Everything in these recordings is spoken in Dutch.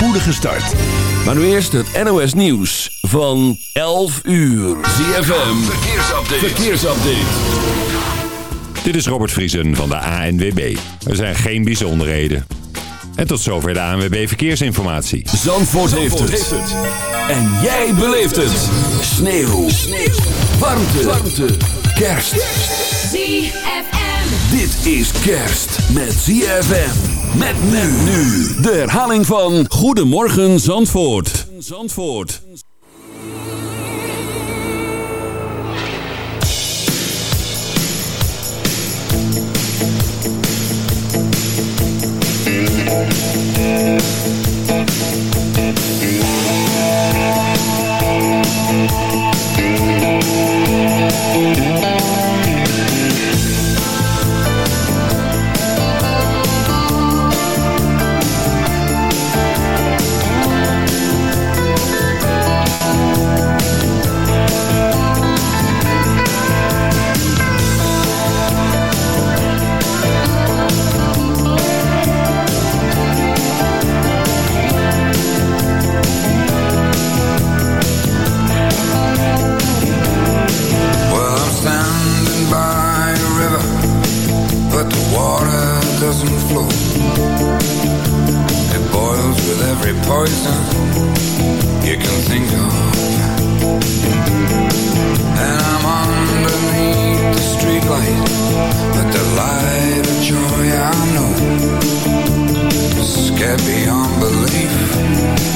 spoedige start. Maar nu eerst het NOS Nieuws van 11 uur. ZFM, verkeersupdate. verkeersupdate. Dit is Robert Vriesen van de ANWB. Er zijn geen bijzonderheden. En tot zover de ANWB Verkeersinformatie. Zandvoort, heeft, het. En jij beleeft het. Sneeuw. Sneeuw. Warmte. Warmte. Kerst. ZFM. Dit is kerst met ZFM. Met men nu. De herhaling van Goedemorgen Zandvoort. Zandvoort. Well, water doesn't flow. It boils with every poison you can think of. And I'm underneath the streetlight, but the light of joy I know is scared beyond belief,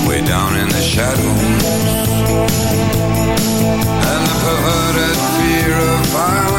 way down in the shadows. And the perverted fear of violence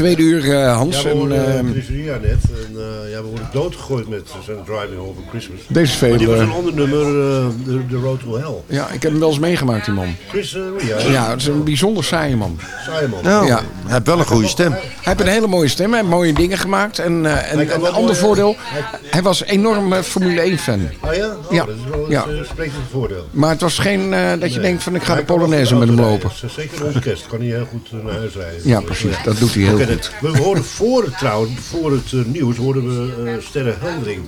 tweede uur, eh, Hans. ja, we en, hoorden ehm, uh, net. En uh, ja, we worden doodgegooid met zijn Driving Over Christmas. deze. Maar die was eh, een ander nummer, uh, the, the Road to Hell. ja, ik heb hem wel eens meegemaakt, die man. Chris uh, Ria. Ja, het is een bijzonder saaie man. Saai man. Nou, Ja. hij heeft wel een goede stem. Hij heeft een hele mooie stem, hij heeft mooie dingen gemaakt. En, eh, en een ander mooi, voordeel, hij- hij was enorm eh, Formule 1 fan. Ah ja? Oh, Ja. Dat is wel Ja. een spreekt een voordeel. Maar het was geen eh, dat je Nee. denkt van ik ga Hij de Polonaise met hem lopen. Zeker rond kerst kan hij heel goed naar huis rijden. Ja, precies. Dat doet hij heel goed. we hoorden voor het trouwens, voor het eh, nieuws, hoorden we eh Sterre Heldering.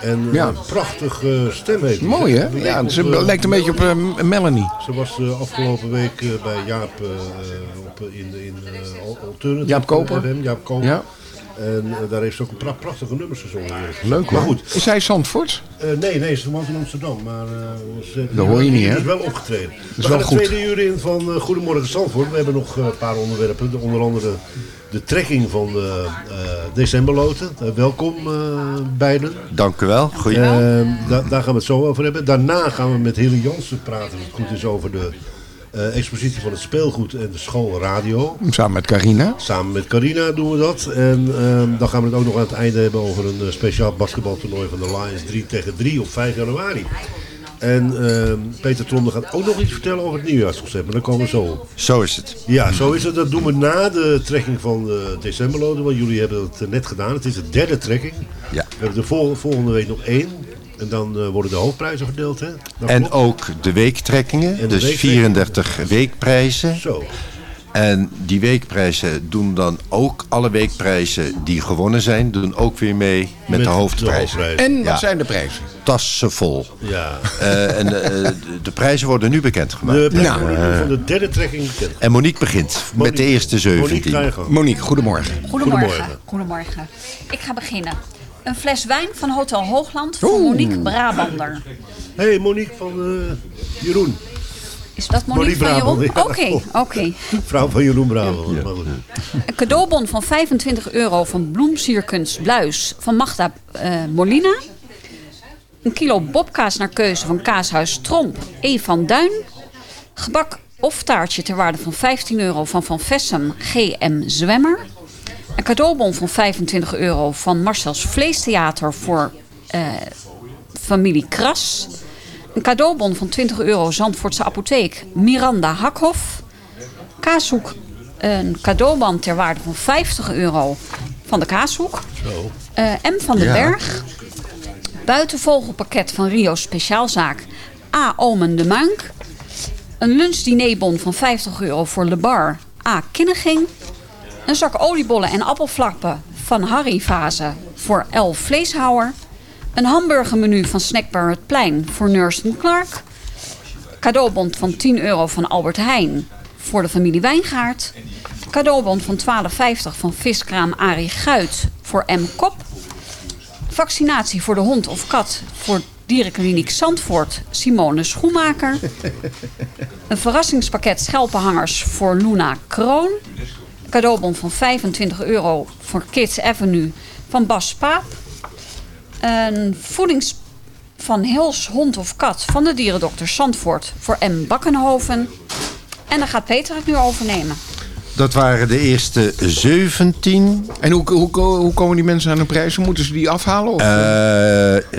En Ja. een prachtige stem heeft. Mooi, hè? Ja, ze eh, lijkt een beetje op eh, Melanie. Ze was eh, afgelopen week eh, bij Jaap eh, op, eh, in, in eh, Alternative Jaap Koper. FM, Jaap Koper. Ja. En eh, daar heeft ze ook een pra- prachtige nummers gezongen. Leuk Maar goed, Is hij Zandvoort? eh, nee, nee, ze woont in Amsterdam. Maar eh, ze, Dat hoor je niet, hè? Ze is wel opgetreden. we wel gaan het goed. tweede uur in van eh, Goedemorgen Zandvoort. We hebben nog eh, een paar onderwerpen. De- Onder andere de trekking van de eh, decemberloten. Eh, welkom eh, beiden. Dank u wel. Eh, da- daar gaan we het zo over hebben. Daarna gaan we met Hilly Jansen praten, als het goed is, over de eh, expositie van het speelgoed en de schoolradio. Samen met Carina. Samen met Carina doen we dat. En ehm, dan gaan we het ook nog aan het einde hebben over een eh, speciaal basketbaltoernooi van de Lions 3 tegen 3 op 5 januari. En ehm, Peter Tronde gaat ook nog iets vertellen over het nieuwjaarsconcept, maar daar komen we zo op. Zo is het. Ja, zo is het. Dat doen we na de trekking van de decemberloden, want jullie hebben het eh, net gedaan. Het is de derde trekking. Ja. We hebben de vol- volgende week nog één. En dan eh, worden de hoofdprijzen verdeeld, hè? Dat En klopt. ook de weektrekkingen. En de dus weektrekkingen. 34 weekprijzen. Zo. En die weekprijzen doen dan ook alle weekprijzen die gewonnen zijn, doen ook weer mee met, de hoofdprijzen. hoofdprijs. En wat Ja. zijn de prijzen? Tassen vol. Ja. Eh, en eh, de, de prijzen worden nu bekendgemaakt. De prijs Nou. van de derde trekking bekend. En Monique begint met de eerste Monique, 17. ga je gang. Monique, goedemorgen. Goedemorgen. Goedemorgen. Goedemorgen. Ik ga beginnen. Een fles wijn van Hotel Hoogland voor Monique Brabander. hey, Monique van eh, Jeroen. Is dat Monique, Monique van Jeroen? Ja. Oké, oké. Vrouw van Jeroen goed. Een cadeaubon van 25 euro van Bloemsierkunst Bluis van Magda eh, Molina. Een kilo bobkaas naar keuze van Kaashuis Tromp E. van Duin. Gebak of taartje ter waarde van 15 euro van Van Vessem GM Zwemmer. Een cadeaubon van 25 euro van Marcel's Vleestheater voor eh, familie Kras. Een cadeaubon van 20 euro Zandvoortse apotheek Miranda Hakhoff. Kaashoek een cadeaubon ter waarde van 50 euro van de Kaashoek. Eh, M van den Ja. Berg. Buitenvogelpakket van Rio Speciaalzaak A. Omen de Muink. Een lunchdinerbon van 50 euro voor Le Bar A. Kinneging. Een zak oliebollen en appelflappen van Harry Vaze voor L. Vleeshouwer. Een hamburgermenu van Snackbar Het Plein voor Nurse Clark. Cadeaubon van 10 euro van Albert Heijn voor de familie Wijngaard. Cadeaubon van 12,50 van viskraam Arie Guit voor M. Kop. Vaccinatie voor de hond of kat voor dierenkliniek Zandvoort Simone Schoenmaker. Een verrassingspakket schelpenhangers voor Luna Kroon. Cadeaubon van 25 euro voor Kids Avenue van Bas Paap. Een voedings van Hils hond of kat van de dierendokter Zandvoort voor M. Bakkenhoven. En dan gaat Peter het nu overnemen. Dat waren de eerste 17. En hoe, hoe, hoe komen die mensen aan hun prijzen? Moeten ze die afhalen? Of? Eh,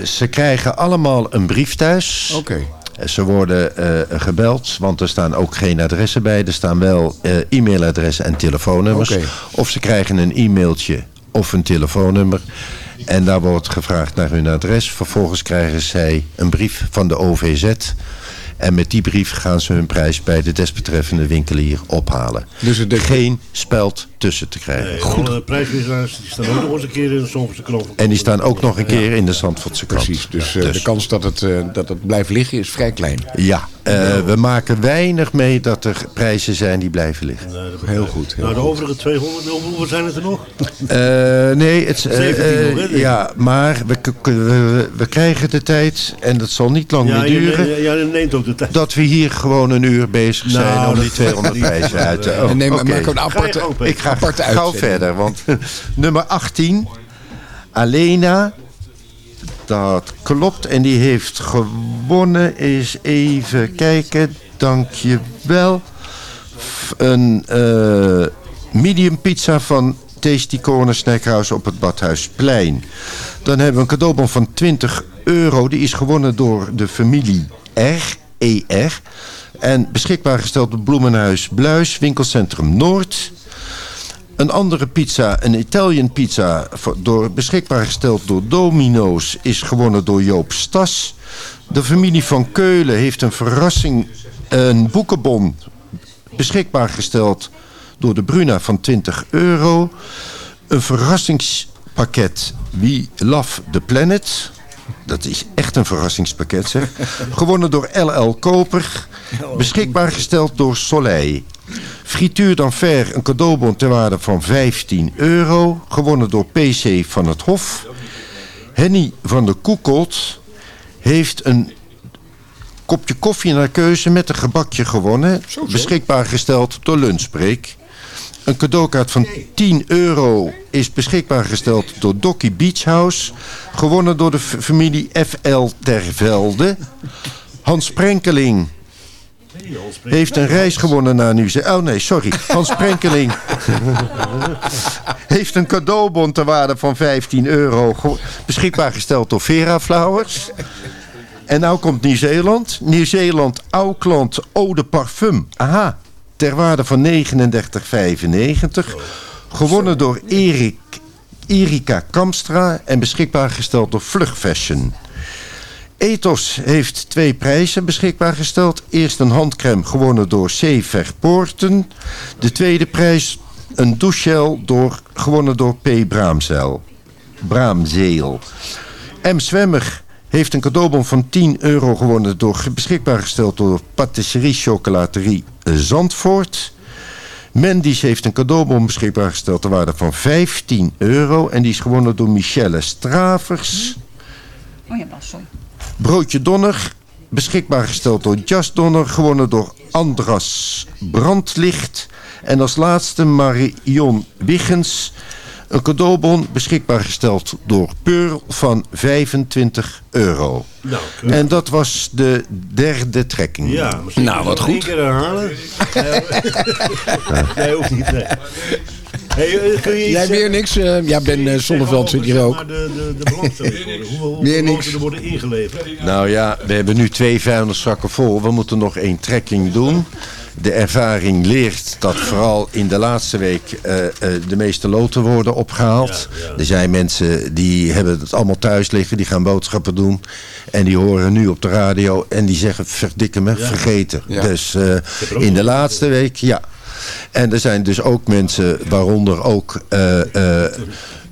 ze krijgen allemaal een brief thuis. Oké. Ze worden eh, gebeld, want er staan ook geen adressen bij. Er staan wel eh, e-mailadressen en telefoonnummers. Oké. Of ze krijgen een e-mailtje of een telefoonnummer. En daar wordt gevraagd naar hun adres. Vervolgens krijgen zij een brief van de OVZ. En met die brief gaan ze hun prijs bij de desbetreffende winkelier ophalen. Dus het- Geen speld tussen te krijgen. Nee, alle prijswisselaars die staan ook nog eens een keer in de Zandvoortse krant. En die staan ook nog een keer in de Zandvoortse krant. Precies. Dus, eh, de kans dat het, eh, dat het blijft liggen is vrij klein. Ja, eh, we maken weinig mee dat er prijzen zijn die blijven liggen. Heel goed. Heel Nou, de goed. overige 200, hoeveel zijn het er nog? Eh, nee, het, eh, 17 nog, hè, eh, denk ik. ja, maar we, we, we krijgen de tijd, en dat zal niet lang Ja, meer duren, ja, je neemt ook de tijd. dat we hier gewoon een uur bezig zijn Nou, om die dat- 200 prijzen uit te... En neem, oké. maak een Ga aparte, Peter. Ik ga aparte gauw uitzending. verder, want nummer 18, Alena, dat klopt. En die heeft gewonnen, is even kijken, dankjewel. Een eh, medium pizza van Tasty Corner Snackhouse op het Badhuisplein. Dan hebben we een cadeaubon van 20 euro. Die is gewonnen door de familie R, ER. En beschikbaar gesteld door Bloemenhuis Bluis, winkelcentrum Noord. Een andere pizza, een Italian pizza, door, beschikbaar gesteld door Domino's, is gewonnen door Joop Stas. De familie van Keulen heeft een verrassing, een boekenbon, beschikbaar gesteld door de Bruna van 20 euro. Een verrassingspakket We Love the Planet. Dat is echt een verrassingspakket zeg. Gewonnen door LL Koper. Beschikbaar gesteld door Soleil. Frituur d'Enfer, een cadeaubon ter waarde van 15 euro. Gewonnen door PC van het Hof. Henny van de Koekolt heeft een kopje koffie naar keuze met een gebakje gewonnen. Beschikbaar gesteld door Lunchbreak. Een cadeaukaart van 10 euro is beschikbaar gesteld door Dokkie Beach House. Gewonnen door de familie FL Tervelde. Hans Sprenkeling heeft een reis gewonnen naar Nieuw-Zeeland. Oh nee, sorry. Hans Sprenkeling heeft een cadeaubon ter waarde van 15 euro beschikbaar gesteld door Vera Flowers. En nou komt Nieuw-Zeeland. Nieuw-Zeeland Auckland Eau de Parfum. Aha. Ter waarde van 39,95. Gewonnen door Erik, Erika Kamstra en beschikbaar gesteld door Vlug Fashion. Ethos heeft twee prijzen beschikbaar gesteld. Eerst een handcrème gewonnen door C. Verpoorten. De tweede prijs een douchegel door, gewonnen door P. Braamzeil. Braamzeel. M. Zwemmer heeft een cadeaubon van 10 euro gewonnen... Door, beschikbaar gesteld door Patisserie Chocolaterie Zandvoort. Mendy's heeft een cadeaubon beschikbaar gesteld... ter waarde van 15 euro. En die is gewonnen door Michelle Stravers. Oh ja, Bas, sorry. Broodje Donner, beschikbaar gesteld door Just Donner, gewonnen door Andras Brandlicht. En als laatste Marion Wiggens, een cadeaubon beschikbaar gesteld door Pearl van 25 euro. Nou, En dat was de derde trekking. Ja, misschien Nou, wat goed. keer herhalen. Jij hoeft niet. Nee. Hey, eh, kun je iets Jij zeggen- weer niks? eh, ja, Ben eh, iets Zonneveld zit hier ook. maar, De, de, de belangstelling. Hoeveel, Weer niks. er worden ingeleverd? Nou ja, we hebben nu twee vuilniszakken vol. We moeten nog één trekking doen. De ervaring leert dat vooral in de laatste week eh, eh, de meeste loten worden opgehaald. Ja, ja. Er zijn mensen die hebben het allemaal thuis liggen, die gaan boodschappen doen. En die horen nu op de radio en die zeggen verdikke me, vergeten. Ja. Dus eh, in de laatste week, ja. En er zijn dus ook mensen, waaronder ook eh, eh,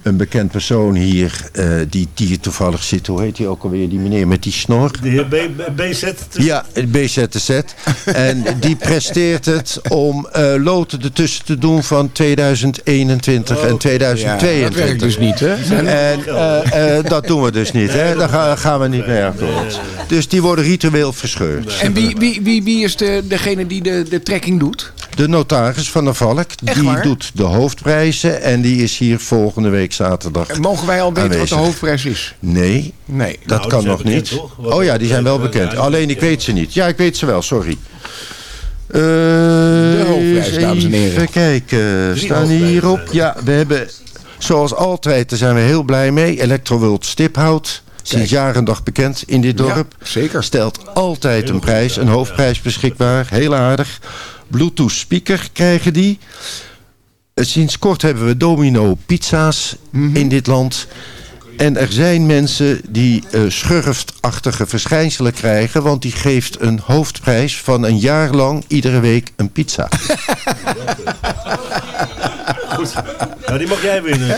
een bekend persoon hier, eh, die, die hier toevallig zit. Hoe heet hij ook alweer, die meneer met die snor? De heer B, BZ. te- Ja, BZTZ. En die presteert het om eh, loten ertussen te doen van 2021 en Ja, 2022. dat werkt dus niet, hè? En eh, eh, dat doen we dus niet, hè? Daar gaan, gaan we niet mee akkoord. Dus die worden ritueel verscheurd. En wie, wie, wie, wie is de, degene die de, de trekking doet? De notaris van de Valk, Echt die waar? doet de hoofdprijzen en die is hier volgende week zaterdag. En mogen wij al weten wat de hoofdprijs is? Nee, Nee. dat die kan nog bekend, niet. toch? Oh ja, die zijn wel bekend. ja, Alleen ik weet ze niet. Ja, ik weet ze wel, sorry. Eh, De hoofdprijs, eens dames en heren. Even kijken, Drie staan hierop. er. Ja, we hebben, zoals altijd, daar zijn we heel blij mee. Electroworld Stiphout, sinds jaren dag bekend in dit dorp. Ja, zeker. Stelt altijd een prijs, een hoofdprijs beschikbaar. Heel aardig. Bluetooth speaker krijgen die. Eh, Sinds kort hebben we domino pizza's Mhm. in dit land. En er zijn mensen die eh, schurftachtige verschijnselen krijgen... want die geeft een hoofdprijs van een jaar lang iedere week een pizza. Nou, die mag jij winnen.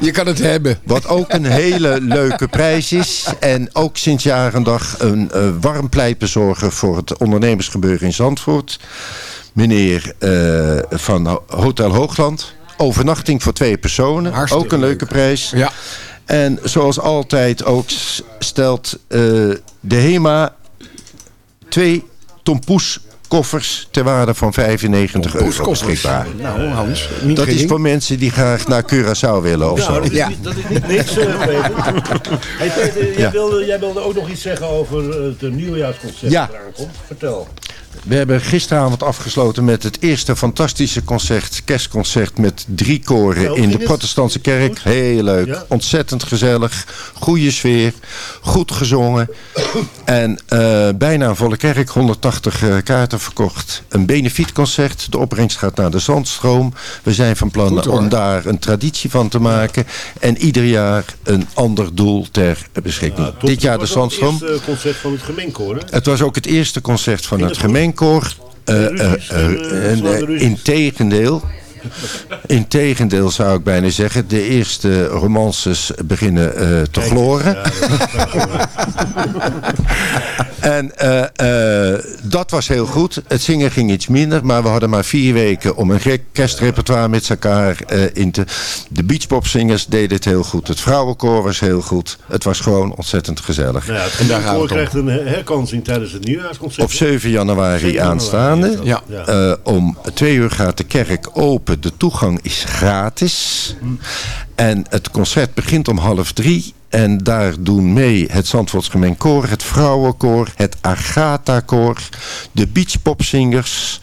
Je kan het hebben. Wat ook een hele leuke prijs is. En ook sinds jaren dag een eh, warm pleitbezorger voor het ondernemersgebeuren in Zandvoort. Meneer eh, van Ho- Hotel Hoogland. Overnachting voor twee personen. Hartstikke ook een leuke leuk. prijs. Ja. En zoals altijd ook stelt eh, de HEMA twee tompoes koffers ter waarde van 95 euro beschikbaar. Nou, Hans. Niet Dat is voor mensen die graag naar Curaçao willen of Nou, zo. dat is, Ja. niet, dat is niet niks, eh, Peter. Hey, Peter, jij, Ja. wilde, jij wilde ook nog iets zeggen over het eh, nieuwjaarsconcert Ja. dat eraan komt. Vertel. We hebben gisteravond afgesloten met het eerste fantastische concert, kerstconcert met drie koren hoe in de protestantse kerk. Heel leuk, ontzettend gezellig, goede sfeer, goed gezongen. En eh, bijna een volle kerk, 180 eh, kaarten verkocht. Een benefietconcert, de opbrengst gaat naar de Zandstroom. We zijn van plan Goed, om daar een traditie van te maken. En ieder jaar een ander doel ter beschikking. Dit jaar de Zandstroom. Het eerste concert van het gemeenkoor, hè? Het was ook het eerste concert van het het gemeenkoor. Eh, ruzies, eh, eh, eh, en, slaande eh, ruzies. integendeel. Integendeel zou ik bijna zeggen. De eerste romances beginnen eh, te Kijk, gloren. ja, En eh, eh, dat was heel goed. Het zingen ging iets minder, maar we hadden maar vier weken om een gek kerstrepertoire met elkaar eh, in te... De beachpopzingers deden het heel goed. Het vrouwenkoor was heel goed. Het was gewoon ontzettend gezellig. Ja, het En daar gaat het om. krijgt een her- herkansing tijdens het nieuwjaarsconcert. Op 7 januari 7 januari aanstaande. Ja. Eh, om twee uur gaat de kerk open. De toegang is gratis. En het concert begint om half drie. En daar doen mee het Zandvoorts Gemeen Koor, het Vrouwenkoor, het Agatha-koor, de Beachpopzingers.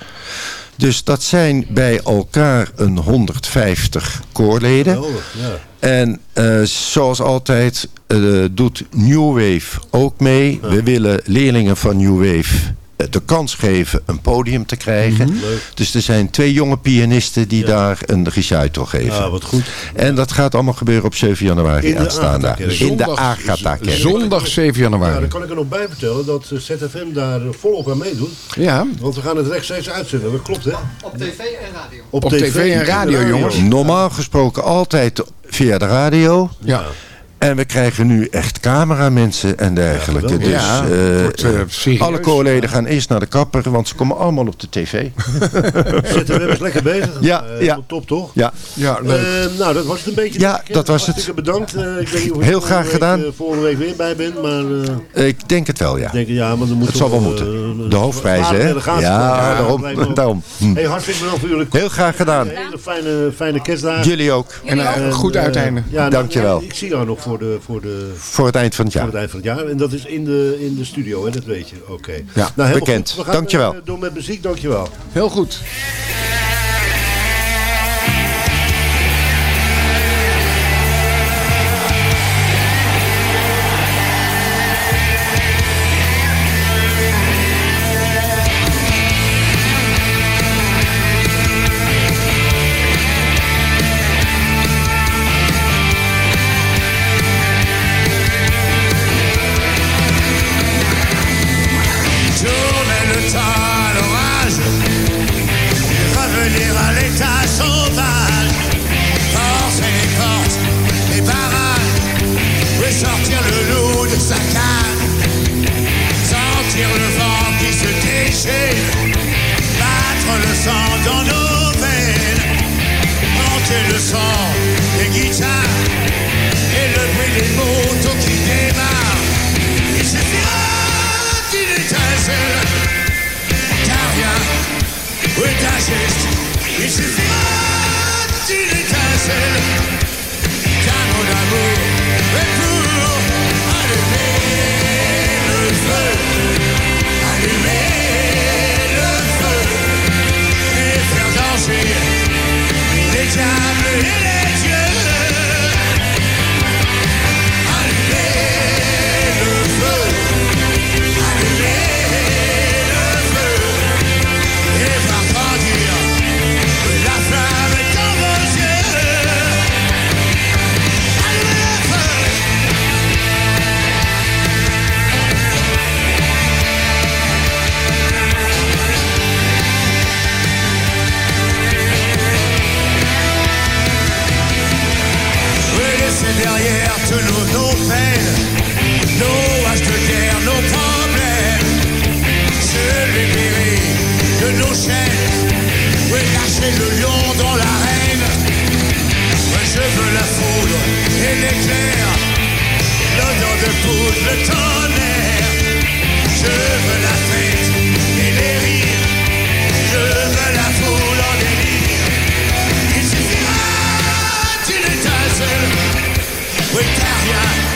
Dus dat zijn bij elkaar een 150 koorleden. Ja. En eh, zoals altijd eh, doet New Wave ook mee. We willen leerlingen van New Wave de kans geven een podium te krijgen. Mhm. Dus er zijn twee jonge pianisten die daar een recital geven. Ja, wat goed. En dat gaat allemaal gebeuren op 7 januari In aanstaande. In de Agatha-kerk. Zondag 7 Ja, januari. dan kan ik er nog bij vertellen dat eh, ZFM daar eh, volop aan meedoet. Ja, Want we gaan het rechtstreeks uitzenden. Dat klopt, hè? Op tv en radio. Op, Op tv en radio, jongens. Normaal gesproken altijd via de radio. ja. En we krijgen nu echt cameramensen en dergelijke. dus Ja, eh, het wordt, eh, serieus. alle koorleden gaan eerst naar de kapper, want ze komen allemaal op de tv. ZFM is lekker bezig. Ja, Eh, ja. Top, toch? Ja, ja leuk. Nou, dat was het een beetje. Ja, ik. dat was het. Bedankt. Eh, ik weet niet of ik Heel volgende graag week, gedaan. eh, volgende week weer bij ben, maar eh, ik denk het wel, ja. ik denk, ja, maar dan moet Het zal wel moeten. De hoofdprijzen, zware hè? Ja, daarom. daarom. Hm. Hey, hartstikke bedankt voor jullie Heel graag gedaan. hele fijne, fijne kerstdagen. Jullie ook. En eh, een goed uiteinde. Ja, nou, Dankjewel. Ik zie jou nog voor, de, voor, de, Voor het eind van het voor jaar. het eind van het jaar. En dat is in de, in de studio, hè? dat weet je. Oké. Ja, nou, bekend. goed. We gaan Dankjewel. eh, door met muziek, dankjewel. Heel goed. Monter le son des guitares et le bruit des motos qui démarrent. Il suffira d'une étincelle, d'un rien ou d'un geste. Il suffira d'une étincelle, d'amour, et pour les le tonnerre. Je veux la fête et les rires, je veux la foule en délire. Il suffira oui, rien,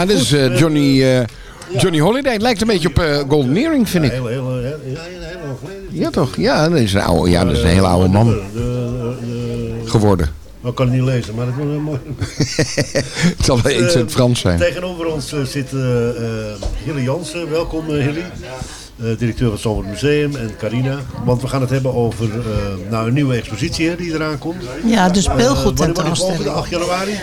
Ja, dat is eh, Johnny, eh, Johnny Holiday. Het lijkt een beetje op eh, Golden Earring, vind ik. Heel, heel, heel. Ja, toch? Ja, dat is een, oude, ja, dat is een hele oude man De, de, de, geworden. ik kan het niet lezen, maar het wordt heel mooi. Het zal wel iets in het Frans zijn. Tegenover ons eh, zit eh eh, Hilly Jansen. Welkom eh, Hilly. Eh, directeur van het Zandvoort Museum en Carina. Want we gaan het hebben over eh, nou, een nieuwe expositie hè, die eraan komt. Ja, de die speelgoedtentoonstelling. volgende? 8 januari?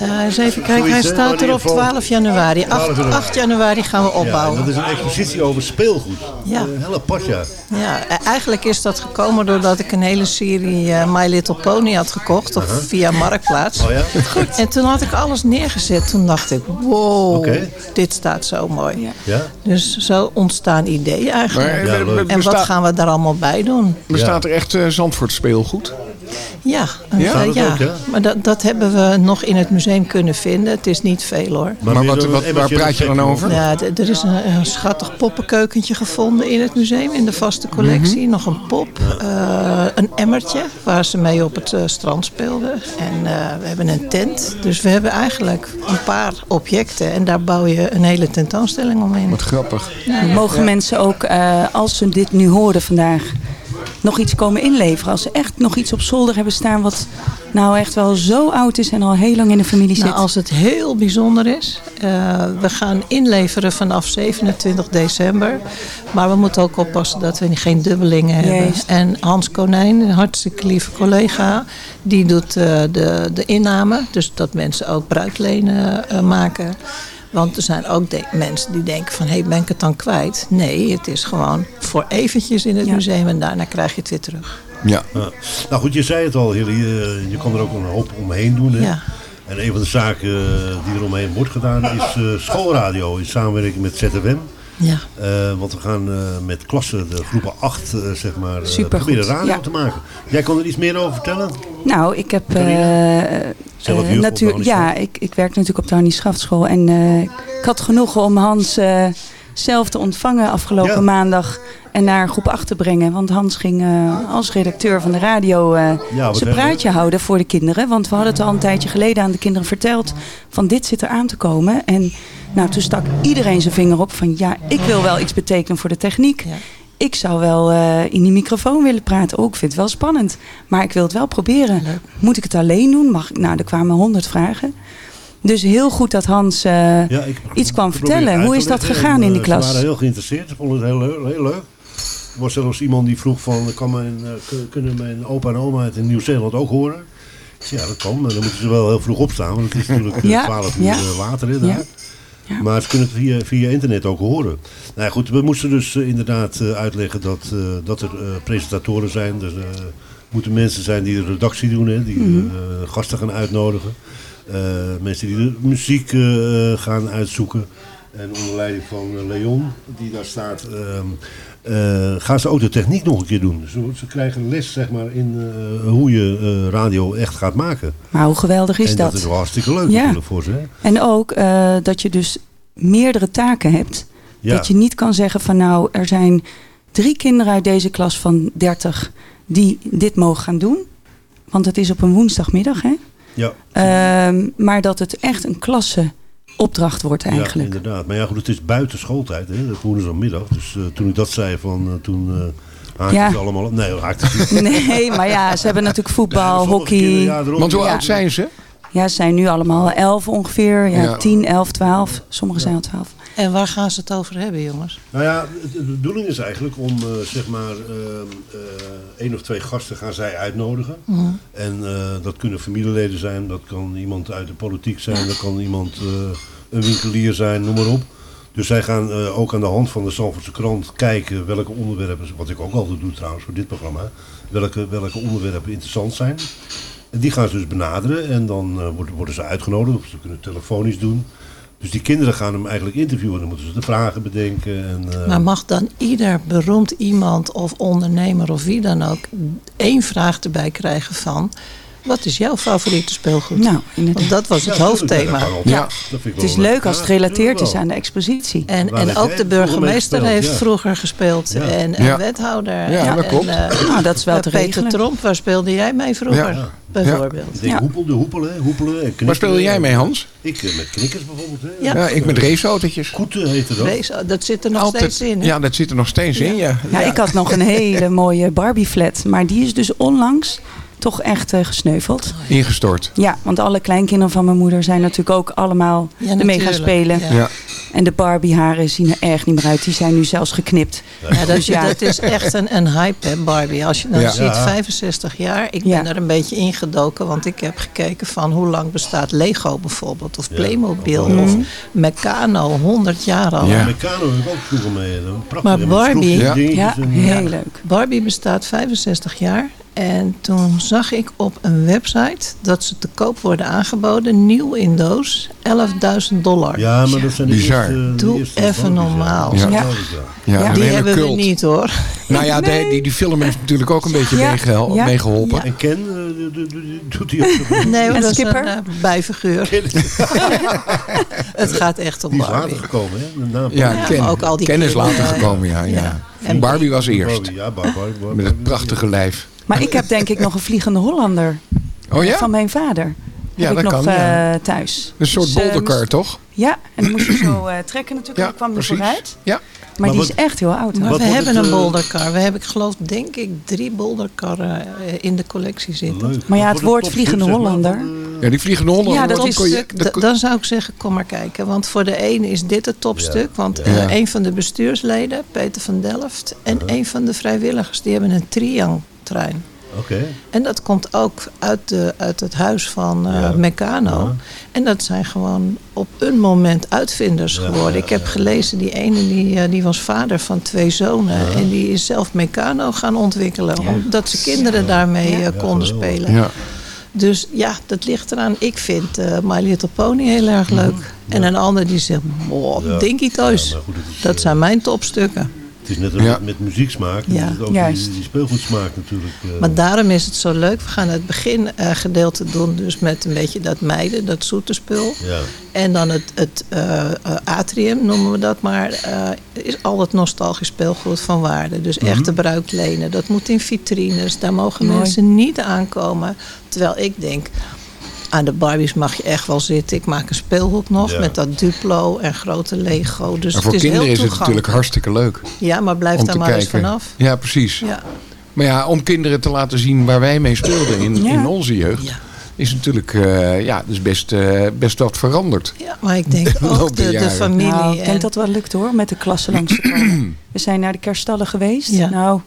Eh, eens even kijken, hij Zoiets, staat er op ieder geval 12 januari. 12 8, januari. 8 januari gaan we Ja, opbouwen. dat is een expositie over speelgoed. Ja. Heel apart, ja. Ja, e- eigenlijk is dat gekomen doordat ik een hele serie My Little Pony had gekocht. Of via Marktplaats. Oh ja? En toen had ik alles neergezet. Toen dacht ik, wow, dit staat zo mooi. Ja? Dus zo ontstaan ideeën eigenlijk. Maar, Ja, eh, en wat gaan we daar allemaal bij doen? bestaat er echt eh Zandvoort speelgoed? Ja, en, Ja? eh, ja. ook, ja? maar dat, dat hebben we nog in het museum kunnen vinden. Het is niet veel hoor. Maar wat- wat- waar praat je dan over? Ja, er is een, een schattig poppenkeukentje gevonden in het museum, in de vaste collectie. Mhm. Nog een pop, eh, een emmertje waar ze mee op het eh, strand speelden. En eh, we hebben een tent. Dus we hebben eigenlijk een paar objecten en daar bouw je een hele tentoonstelling omheen. Wat grappig. Mogen mensen ook, eh, als ze dit nu horen vandaag, nog iets komen inleveren? Als ze echt nog iets op zolder hebben staan wat nou echt wel zo oud is en al heel lang in de familie zit. Nou, als het heel bijzonder is. eh, we gaan inleveren vanaf 27 december. Maar we moeten ook oppassen dat we geen dubbelingen hebben. En Hans Konijn, een hartstikke lieve collega, die doet eh, de, de inname. Dus dat mensen ook bruiklenen eh, maken. Want er zijn ook de- mensen die denken van, hé, hey, ben ik het dan kwijt? Nee, het is gewoon voor eventjes in het Ja. museum en daarna krijg je het weer terug. Ja. Ja. Nou goed, je zei het al, Hilly. eh, je kan er ook een hoop omheen doen. Hè? Ja. En een van de zaken eh, die er omheen wordt gedaan is eh, schoolradio in samenwerking met ZFM. Ja. Eh, want we gaan eh, met klassen, de groepen 8, eh, zeg maar, proberen radio ja. te maken. Jij kan er iets meer over vertellen? Nou, ik heb natuur- ja, ik, ik werk natuurlijk op de Hannie Schaftschool en ik had genoegen om Hans zelf te ontvangen afgelopen Ja. maandag en naar groep 8 te brengen. Want Hans ging als redacteur van de radio Ja, zijn praatje houden voor de kinderen. Want we hadden het al een tijdje geleden aan de kinderen verteld van dit zit er aan te komen. En nou, toen stak iedereen zijn vinger op van ja, ik wil wel iets betekenen voor de techniek. Ja. Ik zou wel eh, in die microfoon willen praten. Oh, ik vind het wel spannend. Maar ik wil het wel proberen. Moet ik het alleen doen? Mag ik? Nou, er kwamen honderd vragen. Dus heel goed dat Hans eh, Ja, ik iets kwam vertellen. Hoe is dat gegaan en, in die eh, klas? Ze waren heel geïnteresseerd. Ze vonden het heel, leuk- heel leuk. Er was zelfs iemand die vroeg van, kan mijn, kun- kunnen mijn opa en oma uit Nieuw-Zeeland ook horen? Ik zei, ja, dat kan. Maar dan moeten ze wel heel vroeg opstaan. Want het is natuurlijk eh, Ja, 12 uur ja. eh, later hè, daar. Ja. Maar ze kunnen het via, via internet ook horen. Nou ja, goed, we moesten dus eh, inderdaad eh, uitleggen dat, eh, dat er presentatoren zijn. Er eh, moeten mensen zijn die de redactie doen, hè, die Mhm. gasten gaan uitnodigen. Mensen die de muziek gaan uitzoeken. En onder leiding van Leon, die daar staat, eh, gaan ze ook de techniek nog een keer doen. Dus ze krijgen les zeg maar, in eh, hoe je eh, radio echt gaat maken. Maar hoe geweldig is en dat? dat is wel hartstikke leuk Ja. voor ze. Hè? En ook dat je dus meerdere taken hebt. Ja. Dat je niet kan zeggen van nou, er zijn drie kinderen uit deze klas van 30 die dit mogen gaan doen. Want het is op een woensdagmiddag, hè? Ja. Ehm, maar dat het echt een klasse opdracht wordt eigenlijk. Ja, inderdaad. Maar ja, goed, het is buiten schooltijd, hè? Dat woensdagmiddag. Dus eh, toen ik dat zei, van, eh, toen eh, Haakt Ja. het allemaal op? Nee, haakt het niet. Nee, maar ja, ze hebben natuurlijk voetbal, hockey. kinderen, ja, daarom. Want hoe Ja. oud zijn ze? Ja, ze zijn nu allemaal 11 ongeveer. Ja, Ja. 10, 11, 12. Sommigen zijn al 12. En waar gaan ze het over hebben, jongens? Nou ja, de bedoeling is eigenlijk om eh, zeg maar ehm, eh, één of twee gasten gaan zij uitnodigen. Mhm. En eh, dat kunnen familieleden zijn, dat kan iemand uit de politiek zijn, dat kan iemand, eh, een winkelier zijn, noem maar op. Dus zij gaan eh, ook aan de hand van de Zandvoortse krant kijken welke onderwerpen, wat ik ook altijd doe trouwens voor dit programma, welke, welke onderwerpen interessant zijn. En die gaan ze dus benaderen en dan eh, worden, worden ze uitgenodigd, of ze kunnen telefonisch doen. Dus die kinderen gaan hem eigenlijk interviewen, dan moeten ze de vragen bedenken. En, eh, Maar mag dan ieder beroemd iemand of ondernemer of wie dan ook één vraag erbij krijgen van... Wat is jouw favoriete speelgoed? Nou, inderdaad. Want dat was het Ja, hoofdthema. Ja. altijd. Dat vind ik Het is wel leuk als het gerelateerd is wel. aan de expositie. En, en ook de burgemeester gespeeld? heeft Ja. vroeger gespeeld. Ja. En, en Ja. wethouder. Ja, en, dat klopt. En, eh, Nou, dat is wel eh, te Peter regelen. Tromp, waar speelde jij mee vroeger? Ja. Bijvoorbeeld. Ja. hoepel, de hoepelen, hoepelen en knikkeren. Waar speelde jij mee, Hans? Ik eh, met knikkers bijvoorbeeld. Hè. Ja. Ja, ik met raceautootjes. Koeten heette dat. Race, dat zit er nog Altijd. steeds in. hè? Ja, dat zit er nog steeds in, ja. Ja, ik had nog een hele mooie Barbie flat. Maar die is dus onlangs toch echt eh, gesneuveld. Ingestort. Ja, want alle kleinkinderen van mijn moeder zijn natuurlijk ook allemaal Ja, ermee gaan spelen. Ja. Ja. En de Barbie haren zien er erg niet meer uit. Die zijn nu zelfs geknipt. Ja, dat, Dus ja. dat is echt een, een hype, hè, Barbie. Als je dan Ja. ziet, Ja. 65 jaar. Ik Ja. ben er een beetje ingedoken, want ik heb gekeken van hoe lang bestaat Lego bijvoorbeeld. Of Playmobil, Ja. of Meccano, 100 jaar al. Ja. Meccano heb ik ook vroeger mee. Prachtig. Maar Barbie- Ja. heel leuk. Barbie bestaat 65 jaar. En toen zag ik op een website dat ze te koop worden aangeboden, nieuw in doos, 11.000 dollar. Ja, maar dat zijn de Bizar. eerste... de Doe eerste even normaal. Ja. Ja. Die hebben cult. we niet hoor. Nou ja, die, die film heeft natuurlijk ook een beetje Ja. meegehel- Ja. meegeholpen. Ja. En Ken, eh, doet- hij ook zo? Nee, dat is een eh, bijfiguur. Het gaat echt om Die is Barbie. later gekomen, hè? Na Ja, Ken. ook al die Ken is later kinderen. gekomen, ja. ja. Ja. En Barbie was eerst. Barbie, ja, Barbie, Barbie, Met het prachtige lijf. Maar ik heb denk ik nog een vliegende Hollander Oh ja? van mijn vader. Ja, heb ik dat nog kan, ja. eh, thuis. Een soort Dus, eh, bolderkar, toch? Ja, en dan moest je zo eh, trekken natuurlijk. Ja, dan kwam die precies. vooruit. Ja. Maar, Maar die wat- is echt heel oud. Maar we hebben het, een eh, bolderkar. We hebben, ik geloof, denk ik, drie bolderkarren in de collectie zitten. Leuk. Maar ja, het woord vliegende Hollander. Ja, die vliegende honden. Ja, dat die is- je- dat dan zou ik zeggen, kom maar kijken. Want voor de ene is dit het topstuk. Ja. Want Ja. een van de bestuursleden, Peter van Delft... en een van de vrijwilligers, die hebben een Oké. En dat komt ook uit, de, uit het huis van eh Ja. Meccano. Ja. En dat zijn gewoon op een moment uitvinders Ja, geworden. ja, Ik heb ja. gelezen, die ene die, eh, die was vader van twee zonen. En die is zelf Meccano gaan ontwikkelen. Omdat ze kinderen daarmee eh, konden spelen. Ja. Dus ja, dat ligt eraan. Ik vind eh My Little Pony heel erg leuk. En een ander die zegt, boah, Ja. Dinky Toys. Ja, maar goed, het is, dat zijn mijn topstukken. Is net als Ja. met, met muzieksmaak. Ja. Ook Juist. Die, die speelgoedsmaak natuurlijk. eh, Maar daarom is het zo leuk. We gaan het begingedeelte doen dus met een beetje dat meiden, dat zoete spul. ja. En dan het, het eh, eh, atrium, noemen we dat maar, eh, is al het nostalgisch speelgoed van waarde. Dus echte bruiklenen. Dat moet in vitrines. Daar mogen Mooi. mensen niet aankomen. Terwijl ik denk, aan de Barbies mag je echt wel zitten. Ik maak een speelhoek nog Ja. met dat Duplo en grote Lego. Dus En voor het is kinderen heel is het natuurlijk hartstikke leuk Ja, maar blijf daar maar eens vanaf. Ja, precies. Ja. Maar ja, om kinderen te laten zien waar wij mee speelden in, Ja. in onze jeugd, Ja. is natuurlijk eh, ja, dus best, eh, best wat veranderd. ja, maar ik denk De ook de, de familie. Nou, ik en- denk dat wel lukt hoor, met de klassen langs te komen. We zijn naar de kerststallen geweest. Ja. Nou,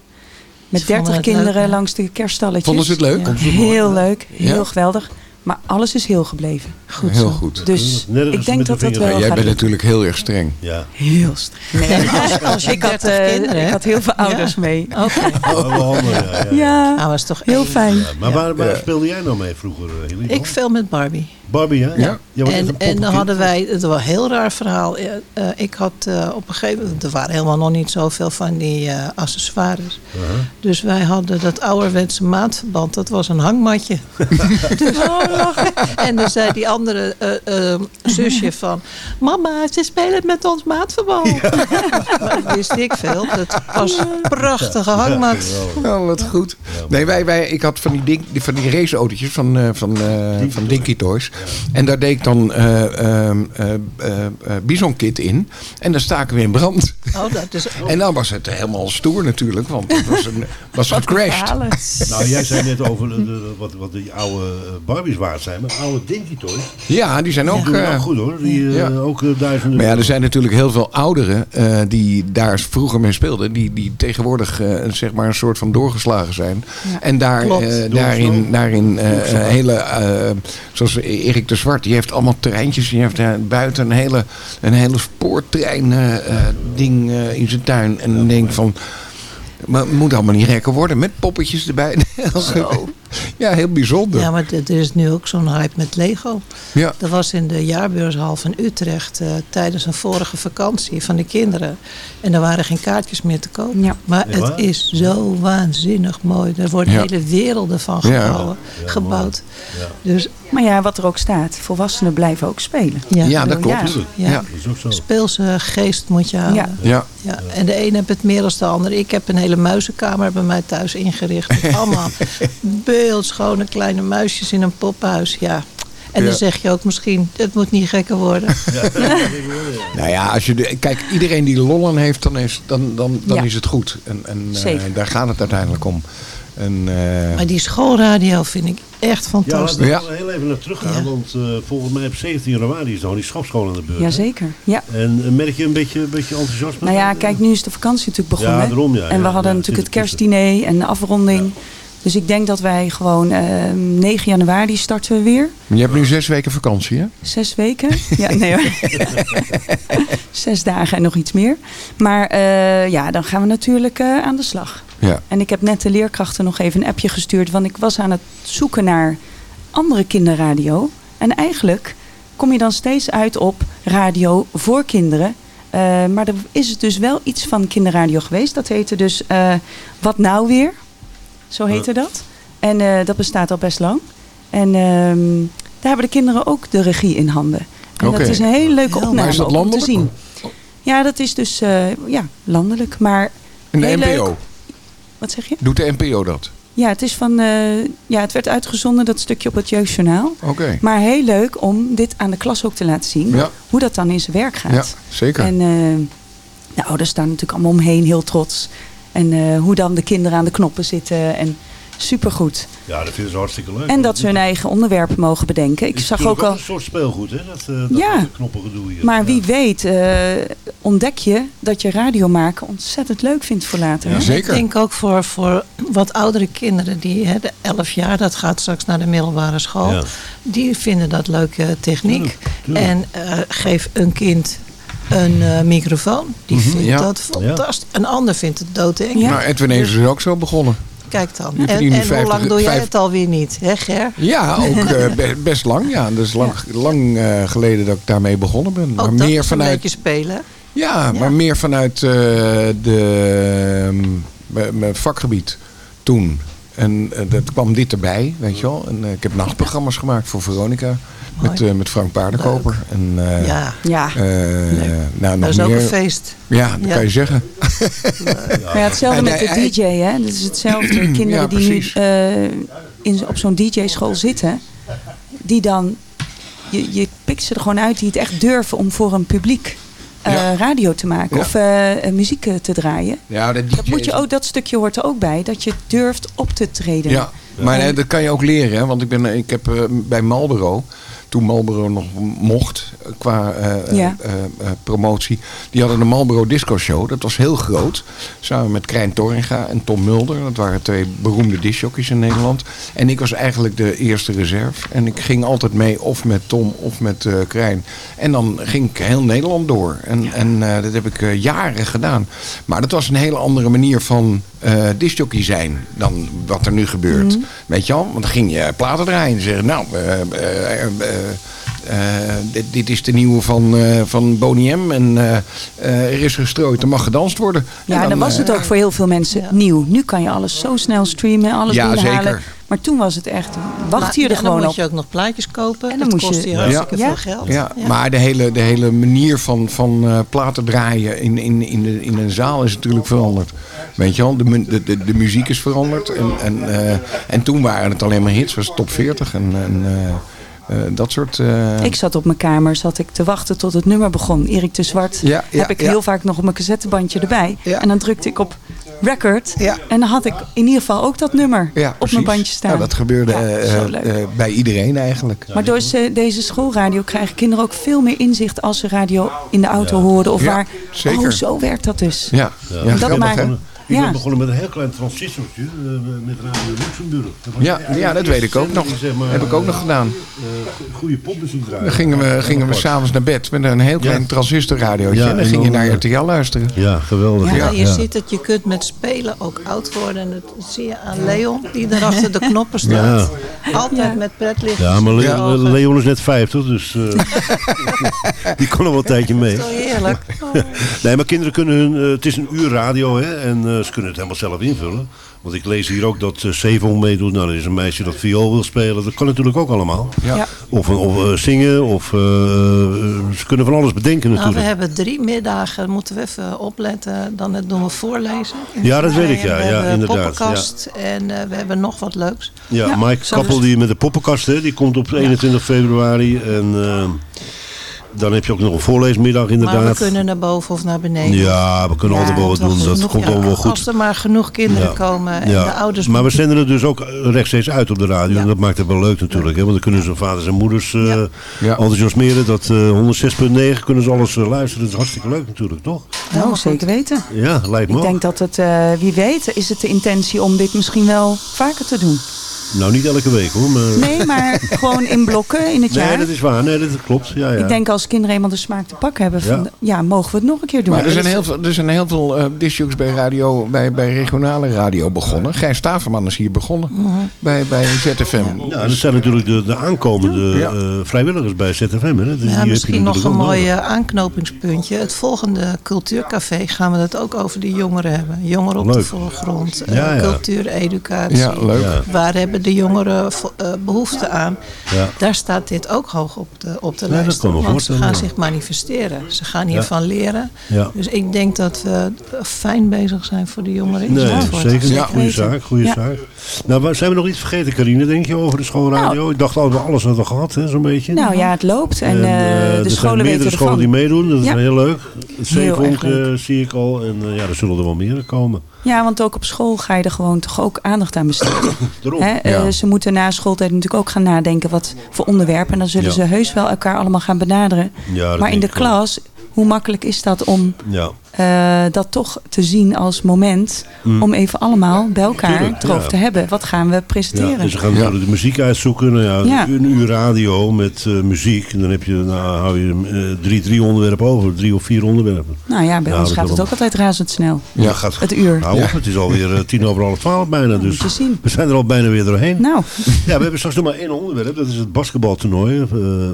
met Ze vonden 30 het leuk, kinderen langs de kerststalletjes. Vonden ze het leuk? Ja. Heel leuk, heel Ja? geweldig. Maar alles is heel gebleven. Goed Heel zo. goed. Dus ik denk dat dat wel Ja, jij bent natuurlijk heel erg streng. Ja. Heel streng. Nee, als, als ik, had, 30 eh, kinderen, hè? ik had heel veel ouders Ja. mee. Oké. Oh, wel handig, ja, ja. Ja, Nou, was toch heel fijn. Ja, maar waar, waar Ja. speelde jij nou mee vroeger, eh, Hilly? Ik veel met Barbie. Barbie, hè? Ja. Ja, En, en dan hadden wij, het was een heel raar verhaal. Eh, eh, ik had eh, op een gegeven moment, er waren helemaal nog niet zoveel van die eh, accessoires. Uh-huh. Dus wij hadden dat ouderwetse maatverband, dat was een hangmatje. dus, oh. En dan zei die andere eh, eh, zusje van, mama, ze spelen met ons maatverband. maar dat wist ik veel, dat was een prachtige hangmat. Oh, wat goed. Nee, wij, wij, ik had van die, ding, van die raceautootjes van, eh, van, eh, van Dinky Toys. En daar deed ik dan eh ehm, eh, eh, Bisonkit in. En dan staken we in brand. Oh, dat is En dan was het helemaal stoer natuurlijk, want het was, een, was gecrashed. Verhalen. Nou, jij zei net over de, de- wat, wat die oude Barbies waard zijn. Maar oude Dinky Toys, Ja, die zijn die ook... doen ook goed hoor. Die ja. ook duizenden... Maar ja, er zijn natuurlijk heel veel ouderen eh, die daar vroeger mee speelden. Die, die tegenwoordig eh, zeg maar een soort van doorgeslagen zijn. En daar, eh, daarin, daarin hele, eh, zoals Erik de Zwart, die heeft allemaal treintjes. Die heeft daar buiten een hele, een hele spoortrein eh, eh, ding eh, in zijn tuin. En dan denk van... Maar het moet allemaal niet gekker worden met poppetjes erbij. ja, heel bijzonder. Ja, maar er is nu ook zo'n hype met Lego. Ja. Dat was in de jaarbeurshalf in Utrecht eh, tijdens een vorige vakantie van de kinderen. En er waren geen kaartjes meer te koop. Ja. Maar het is zo waanzinnig mooi. Er worden Ja. hele werelden van gebouwen, gebouwd. Dus Maar ja, wat er ook staat, volwassenen blijven ook spelen. ja, Ja, dat klopt. Ja. Ja. Dat is ook zo. speelse geest moet je houden. Ja. Ja. Ja, en de een heeft het meer dan de ander. Ik heb een hele muizenkamer bij mij thuis ingericht. Met allemaal beeldschone kleine muisjes in een poppenhuis. Ja. En Ja. dan zeg je ook misschien, het moet niet gekker worden. Nou ja, als je de, kijk, iedereen die lollen heeft, dan is, dan, dan, dan Ja. is het goed. En, en eh, Zeker. daar gaat het uiteindelijk om. En, eh, Maar die schoolradio vind ik echt Ja, fantastisch. laten we Ja. er heel even naar terug gaan. Ja. Want eh, volgens mij op 17 januari is dan die schapschool aan de beurt. Jazeker. Ja. En merk je een beetje, een beetje enthousiasme? Nou ja, kijk, nu is de vakantie natuurlijk begonnen. Ja, daarom, ja, en we ja, hadden ja, natuurlijk het kerstdiner en de afronding. Dus ik denk dat wij gewoon eh, 9 januari starten we weer. je hebt nu zes weken vakantie, hè? Zes weken? Ja, nee hoor. Zes dagen en nog iets meer. Maar eh, ja, dan gaan we natuurlijk eh, aan de slag. Ja. En ik heb net de leerkrachten nog even een appje gestuurd. Want ik was aan het zoeken naar andere kinderradio. En eigenlijk kom je dan steeds uit op radio voor kinderen. Eh, maar er is het dus wel iets van kinderradio geweest. Dat heette dus Wat Nou Weer. Zo heette dat. En eh, dat bestaat al best lang. En ehm, daar hebben de kinderen ook de regie in handen. En dat is een hele leuke opname is dat om te zien. Ja, dat is dus eh, ja, landelijk. Maar En de leuk. NPO. wat zeg je? Doet de NPO dat? Ja, het is van. eh, ja, het werd uitgezonden, dat stukje op het Jeugdjournaal. Oké. Maar heel leuk om dit aan de klas ook te laten zien. Ja. Hoe dat dan in zijn werk gaat. Ja, zeker. En eh, de ouders staan natuurlijk allemaal omheen, heel trots. En eh, hoe dan de kinderen aan de knoppen zitten. En supergoed. Ja, dat vinden ze hartstikke leuk. En dat ze hun eigen onderwerpen mogen bedenken. Ik is zag ook al. een soort speelgoed, hè? Dat, eh dat Ja. dat knoppengedoe hier. Maar Ja. wie weet, eh, ontdek je dat je radio maken ontzettend leuk vindt voor later. Ja, zeker. Ik denk ook voor, voor wat oudere kinderen, die hè, de 11 jaar, dat gaat straks naar de middelbare school. Ja. Die vinden dat leuke techniek. Tuurlijk, tuurlijk. En eh, geef een kind een eh, microfoon. Die vindt Mhm, ja. dat fantastisch. Een ander vindt het doodeng. Ja. Nou, Edwin Evers is ook zo begonnen. Kijk dan. En, hoe 50 lang doe jij het alweer niet, hè Ger? Ja, ook eh, be- best lang. Ja, dat is lang, lang eh, geleden dat ik daarmee begonnen ben. Ook maar dat meer is vanuit een beetje spelen. Ja, maar meer vanuit de, ehm, mijn- vakgebied toen. En dat kwam dit erbij, weet je wel. En, ik heb nachtprogramma's gemaakt voor Veronica. Met, Mooi. eh, met Frank Paardenkoper. En, eh, Ja, Ja, eh, nou, nog dat is ook een feest. Ja, dat Ja. kan je zeggen. Maar ja, hetzelfde En met de hij- DJ, hè? Dat is hetzelfde. Kinderen Ja, die nu eh, in, op zo'n DJ-school zitten, die dan, je, je pikt ze er gewoon uit die het echt durven om voor een publiek eh, Ja. radio te maken Ja. of muziek te draaien. Ja, Dat, moet je ook, dat stukje hoort er ook bij, dat je durft op te treden. Ja, maar dat kan je ook leren. Hè? Want ik, ben, ik heb eh, bij Marlboro, toen Marlboro nog mocht eh, qua eh, Ja. eh, promotie. Die hadden de Marlboro Disco Show. Dat was heel groot. Samen met Krijn Torringa en Tom Mulder. Dat waren twee beroemde discjockeys in Nederland. En ik was eigenlijk de eerste reserve. En ik ging altijd mee of met Tom of met Krijn. En dan ging ik heel Nederland door. En, en dat heb ik jaren gedaan. Maar dat was een hele andere manier van eh discjockey zijn dan wat er nu gebeurt. Weet je wel? Want dan ging je platen draaien en zeggen, nou, eh, dit, dit is de nieuwe van, eh van Boney M. En eh, eh, er is gestrooid, er mag gedanst worden. Ja, En dan, was eh, het ook voor heel veel mensen Ja. nieuw. Nu kan je alles zo snel streamen, alles Ja, binnenhalen. zeker. Maar toen was het echt, wacht hier er en dan gewoon moet op. je ook nog plaatjes kopen. En dan dat moest kost je- hartstikke Ja. veel geld. Ja, maar de hele, de hele manier van, van eh, platen draaien in, in, in, de, in een zaal is natuurlijk veranderd. Weet je wel, de, de, de, de muziek is veranderd. En, en, eh, en toen waren het alleen maar hits, was het top 40. En, en, eh, Eh, dat soort... eh, Ik zat op mijn kamer, zat ik te wachten tot het nummer begon. Erik de Zwart Ja, ja, heb ik ja. heel vaak nog op mijn cassettebandje erbij. En dan drukte ik op record. En dan had ik in ieder geval ook dat nummer op mijn bandje staan. Ja, dat gebeurde eh, bij iedereen eigenlijk. Maar door ze- deze schoolradio krijgen kinderen ook veel meer inzicht als ze radio in de auto horen. Of Ja, waar, zeker. oh zo werkt dat dus. Ja, ja. dat hè? Ik Ja. ben begonnen met een heel klein transistortje eh, met Radio Luxemburg. Dat Ja, ja, dat weet ik ook nog. zeg maar, Heb ik ook nog gedaan. eh, go- goede popmuziek draaien. Dan gingen we, gingen we s'avonds naar bed met een heel klein Ja. transistorradiootje. Ja, en dan ging je naar RTL luisteren. Ja, geweldig. Ja, Ja, je ja. ziet dat je kunt met spelen ook oud worden. En dat zie je aan Leon, die daar achter de knoppen staat. Altijd Ja. met pretlicht. Ja, maar Le- Ja. Le- Leon is net 50, dus eh, die kon al wel een tijdje mee. Zo heerlijk. Nee, maar kinderen kunnen hun... het is een uur radio, hè. En ze kunnen het helemaal zelf invullen. Want ik lees hier ook dat uh, Sevon meedoet. Nou, er is een meisje dat viool wil spelen. Dat kan natuurlijk ook allemaal. Ja. Ja. Of, of eh, zingen, of... eh, ze kunnen van alles bedenken Nou, we natuurlijk. hebben drie middagen, moeten we even opletten. Dan doen we voorlezen. Ja, dat weet ik, ja. En we Ja, hebben inderdaad, poppenkast en eh, we hebben nog wat leuks. Ja, Ja, Mike Kappel die met de poppenkast, hè, die komt op 21 februari. En dan heb je ook nog een voorleesmiddag Maar inderdaad. we kunnen naar boven of naar beneden. Ja, we kunnen Ja, altijd wel wat Toch doen. Dat genoeg- komt ja, allemaal goed. Als er maar genoeg kinderen Ja. komen en Ja, de ouders... maar we zenden het dus ook rechtstreeks uit op de radio. Ja. En dat maakt het wel leuk natuurlijk. Hè? Want dan kunnen ze vaders en moeders eh Ja. Ja. enthousiasmeren. Dat eh 106.9 kunnen ze alles eh, luisteren. Dat is hartstikke leuk natuurlijk, toch? Nou, zeker weten. Ja, lijkt me Ik ook. denk dat het, eh, wie weet, is het de intentie om dit misschien wel vaker te doen. Nou, niet elke week hoor. Maar... Nee, maar gewoon in blokken in het jaar. Nee, dat is waar. Nee, dat klopt. Ja, ja. Ik denk als kinderen eenmaal de smaak te pakken hebben, van, Ja. ja. mogen we het nog een keer doen. Maar er zijn heel veel, er zijn heel veel eh disjockeys bij, radio, bij, bij regionale radio begonnen. Gijs Staverman is hier begonnen. Bij, bij ZFM. Ja, dat zijn natuurlijk de, de aankomende Ja. eh, vrijwilligers bij ZFM. Hè? Dus Ja, misschien nog een mooi eh, aanknopingspuntje. Het volgende cultuurcafé gaan we het ook over de jongeren hebben. Jongeren op de voorgrond, cultuur, educatie. Ja, leuk. Ja. Waar hebben de jongeren eh, behoefte aan? Ja. Daar staat dit ook hoog op de, op de Ja, dat lijst. want ze gaan zich manifesteren. Ze gaan hiervan leren. Ja. Dus ik denk dat we fijn bezig zijn voor de jongeren in Nee, Zandvoort. zeker. Ja. Goeie weten. zaak, goede Ja. zaak. Nou, waar- zijn we nog iets vergeten, Carine, denk je, over de schoolradio? Nou. ik dacht al, we alles hadden gehad, hè, zo'n beetje. Nou ja, het loopt en, En, eh, eh, de er scholen weten meerdere scholen ervan. die meedoen, dat is Ja. heel leuk. Het Zeevonk eh, zie ik al. En eh, ja, er zullen er wel meer komen. Ja, want ook op school ga je er gewoon toch ook aandacht aan besteden. Hè, eh, ze moeten na schooltijd natuurlijk ook gaan nadenken wat voor onderwerpen. En dan zullen Ja. ze heus wel elkaar allemaal gaan benaderen. Ja, maar in de klas, hoe makkelijk is dat om Ja, eh, dat toch te zien als moment om even allemaal bij elkaar Mm. Tuurlijk, erover ja. te hebben. Wat gaan we ja. presenteren? En ze gaan de muziek uitzoeken. Nou ja, Ja. Een uur radio met eh, muziek. En dan heb je, nou, hou je eh, drie, drie onderwerpen over. Drie of vier onderwerpen. Nou ja, bij Ja, ons gaat het ook altijd razendsnel. Ja. Gaat, Het uur. Op, het is alweer tien over half twaalf bijna. Dus we zijn er al bijna weer doorheen. Nou, Ja, we hebben straks nog maar één onderwerp. Dat is het basketbaltoernooi. eh,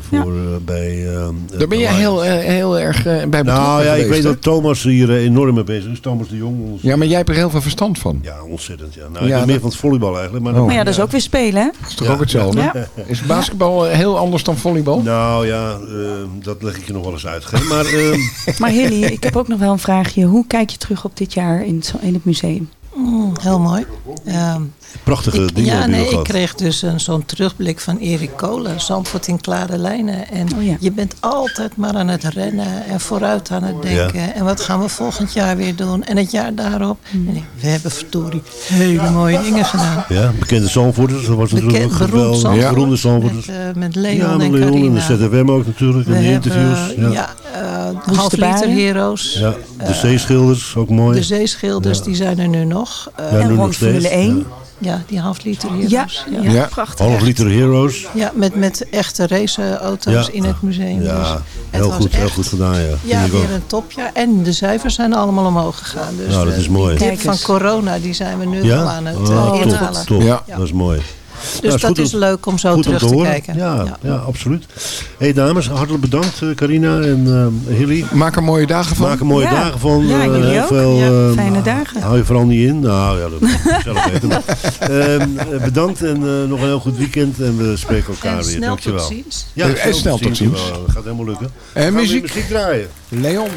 voor, eh, bij, eh, Daar ben jij heel, heel erg bij betrokken Nou ja, ik weet hè? dat Thomas hier eh, enorm mee bezig is. Thomas de Jong. Ons, ja. Ja, maar jij hebt er heel veel verstand van. ontzettend. Ja. Nou, ik Ja, ben meer dat- van het volleybal eigenlijk. Maar Oh. maar ja, dat is ook weer spelen, hè? Dat is toch ook hetzelfde? Ja. Is basketbal eh, heel anders dan volleybal? Nou ja, eh, dat leg ik je nog wel eens uit. Maar eh, Maar Hilly, ik heb ook nog wel een vraagje. Hoe kijk je terug op dit jaar in het, in het museum? Mm, heel mooi. Ehm, prachtige ik, dingen ja, nee, ik kreeg dus een, zo'n terugblik van Erik Kolen. Zandvoort in klare lijnen. En Oh ja. je bent altijd maar aan het rennen en vooruit aan het denken. En wat gaan we volgend jaar weer doen? En het jaar daarop. Hmm. En ik, we hebben verdorie hele mooie dingen gedaan. Ja, bekende Zandvoorters. Dat was natuurlijk Bekend, beroemd. Zandvoort. Beroemde Zandvoorters. Met, eh, met Leon ja, met en Leon en de ZFM ook natuurlijk. We en die hebben, interviews. Ja, ja, eh, de Woeste half heroes. Ja, de zeeschilders, ook mooi. De zeeschilders, die zijn er nu nog. Eh, Ja, en nog rond Formule steeds, 1. Ja, die half liter heroes. ja, Ja. prachtig. Half liter Heroes. Ja, met, met echte raceauto's Ja. in het museum. dus Ja, het heel goed, heel goed gedaan. Ja, Ja, weer een topjaar. En de cijfers zijn allemaal omhoog gegaan. Dus Nou, dat de- is mooi. Die dip Kijk van corona, die zijn we nu Ja? al aan het Oh, eh, top, inhalen. top. Ja. Dat is mooi. Dus Nou, dat goed is leuk om zo terug te kijken. Ja, ja. absoluut. hey, dames, hartelijk bedankt, eh, Carina en eh Hilly. Maak er mooie dagen van. Maak er mooie Ja. dagen van. Ja, eh, jullie heel ook. Veel, Ja, fijne dagen. Hou je vooral niet in. Nou ja, dat moet je zelf weten. Maar, ehm, eh, bedankt en nog een heel goed weekend. En we spreken elkaar En weer. snel Dankjewel. tot ziens. Ja, En snel tot ziens. Dat gaat helemaal lukken. En muziek. muziek draaien. Leon.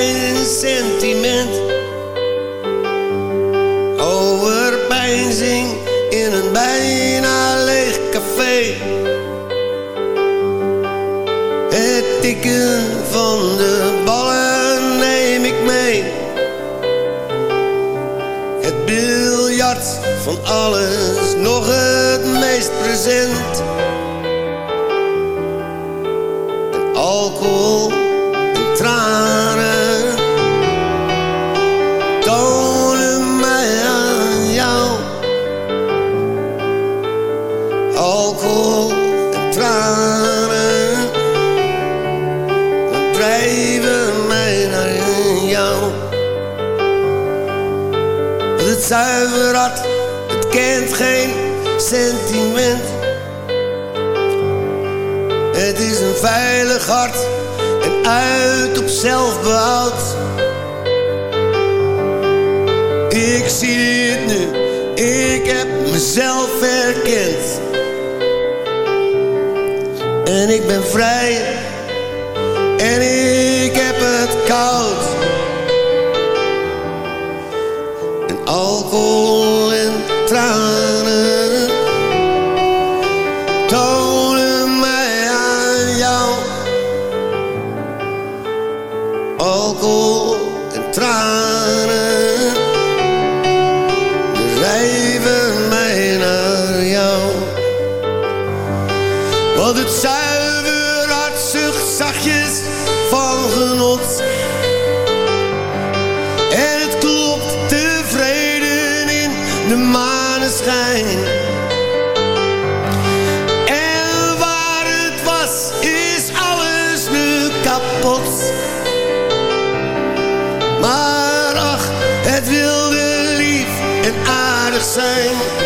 mijn sentiment. Overpijnzing in een bijna leeg café. Het tikken van de ballen neem ik mee. Het biljart van alles nog het meest present. Alcohol zuiver hart, het kent geen sentiment. Het is een veilig hart en uit op zelfbehoud. Ik zie het nu, ik heb mezelf herkend. En ik ben vrij en ik heb het koud. cool Same.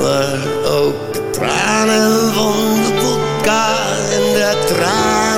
maar ook de tranen van de vodka en de tranen.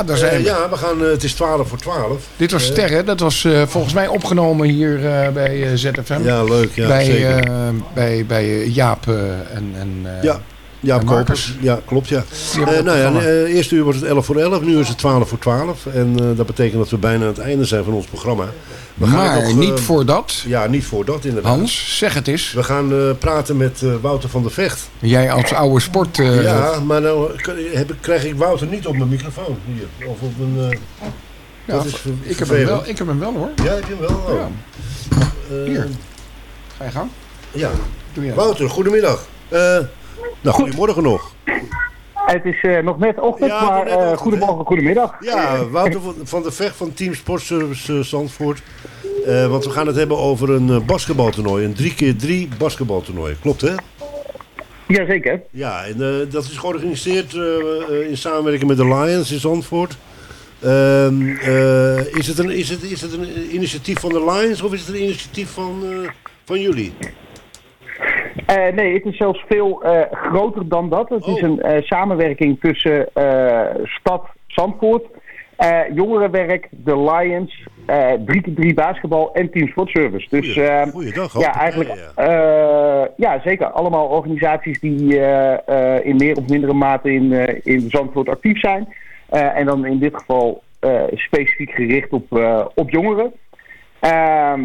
Ja, daar zijn Eh, we. ja, we gaan, eh, het is 12 voor 12. Dit was Eh, Sterren. Dat was volgens mij opgenomen hier bij ZFM. Ja, leuk, ja, bij, zeker. bij, bij Jaap en, en Ja, ja. Kopers. Klopt, ja. Eh, nou ja, eh, eerste uur was het 11 voor 11, nu is het 12 voor 12. En eh, dat betekent dat we bijna aan het einde zijn van ons programma. We gaan Maar nog, niet voordat. Ja, niet voordat inderdaad. Hans, zeg het eens. We gaan praten met Wouter van der Vecht. Jij als oude sport... ja, maar nou heb, ik- krijg ik Wouter niet op mijn microfoon hier. Of op mijn... Ja, dat is ik, heb hem wel, ik heb hem wel hoor. Ja, heb je hem wel? Oh. Ja. Hier. Ga je gang. Ja. Doe jij. Wouter, goedemiddag. Eh nou, goedemorgen nog. Het is eh, nog net ochtend, Ja, maar ochtend, goedemorgen, goedemiddag. Ja, Wouter van- der Vecht van Team Sportservice eh, Zandvoort. Want we gaan het hebben over een basketbaltoernooi. Een 3x3 basketbaltoernooi. Klopt, hè? Jazeker. Ja, en dat is georganiseerd in samenwerking met de Lions in Zandvoort. Ehm, eh, is, het een, is, het, is het een initiatief van de Lions of is het een initiatief van, van jullie? Eh, nee, het is zelfs veel eh, groter dan dat. Het Oh. is een eh, samenwerking tussen Stad Zandvoort, jongerenwerk, de Lions, eh 3x3 basketbal en Team Sportservice. Dus Goeie- eh, goeiedag, ja, eigenlijk, ja, ja, zeker. Allemaal organisaties die in meer of mindere mate in, in Zandvoort actief zijn. En dan in dit geval specifiek gericht op, op jongeren. Ehm,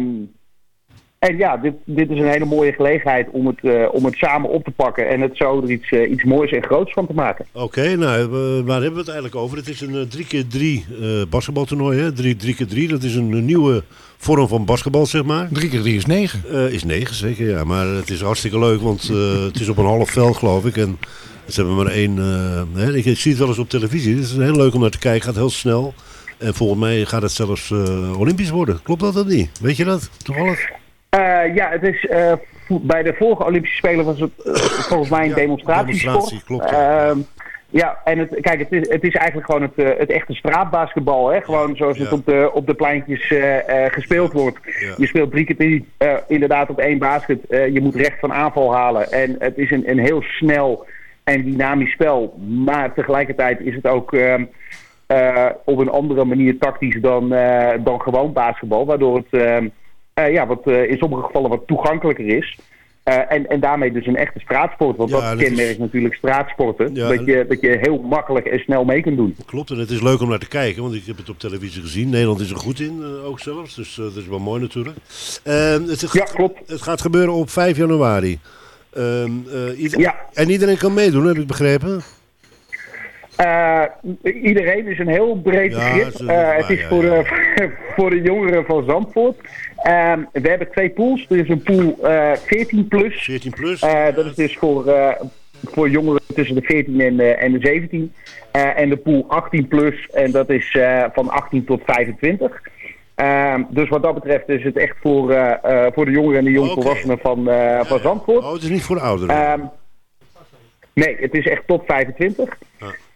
en ja, dit, dit is een hele mooie gelegenheid om het, eh, om het samen op te pakken en het zo er iets, eh, iets moois en groots van te maken. Oké, nou, waar hebben we het eigenlijk over? Het is een eh, 3x3 eh basketbaltoernooi, hè? 3, 3x3, dat is een, nieuwe vorm van basketbal, zeg maar. 3x3 is 9. Eh, is 9 zeker, ja. Maar het is hartstikke leuk, want eh, het is op een half veld, geloof ik. En ze hebben maar één... eh, hè, ik, ik zie het wel eens op televisie. Het is heel leuk om naar te kijken, gaat heel snel. En volgens mij gaat het zelfs eh, Olympisch worden. Klopt dat of niet? Weet je dat, toevallig? Eh, ja, het is, eh, bij de vorige Olympische Spelen was het eh, volgens mij een demonstratiesport. demonstratie, klopt, ja. Ehm, ja, en het, kijk, het is, het is eigenlijk gewoon het, het echte straatbasketbal. Hè? Gewoon zoals het op de, op de pleintjes gespeeld wordt. Je speelt drie keer drie, inderdaad op één basket. Je moet recht van aanval halen. En het is een, een heel snel en dynamisch spel. Maar tegelijkertijd is het ook ehm, eh, op een andere manier tactisch dan, dan gewoon basketbal. Waardoor het ehm, eh, ja, wat, eh, in sommige gevallen wat toegankelijker is. Eh, en, en daarmee dus een echte straatsport. Want Ja, dat dat is- kenmerkt natuurlijk straatsporten. Ja, dat, je, dat je heel makkelijk en snel mee kunt doen. Klopt, en het is leuk om naar te kijken, want ik heb het op televisie gezien. Nederland is er goed in, eh, ook zelfs. Dus eh, dat is wel mooi natuurlijk. Ehm, het, gaat, klopt. Het gaat gebeuren op 5 januari. Ehm, eh, ieder- En iedereen kan meedoen, heb ik begrepen. Eh, iedereen is een heel breed Ja, begrip. is Eh, het is ja, voor, ja. voor de jongeren van Zandvoort. Ehm, we hebben twee pools. Er is een pool eh 14 plus. 14 plus. Eh, dat is dus voor, eh, voor jongeren tussen de 14 en, de- en de 17. Eh, en de pool 18 plus. En dat is eh, van 18 tot 25. Ehm, dus wat dat betreft is het echt voor, eh, eh, voor de jongeren en de jongvolwassenen van, eh, van Zandvoort. Oh, het is niet voor de ouderen. Ehm, nee, het is echt tot 25.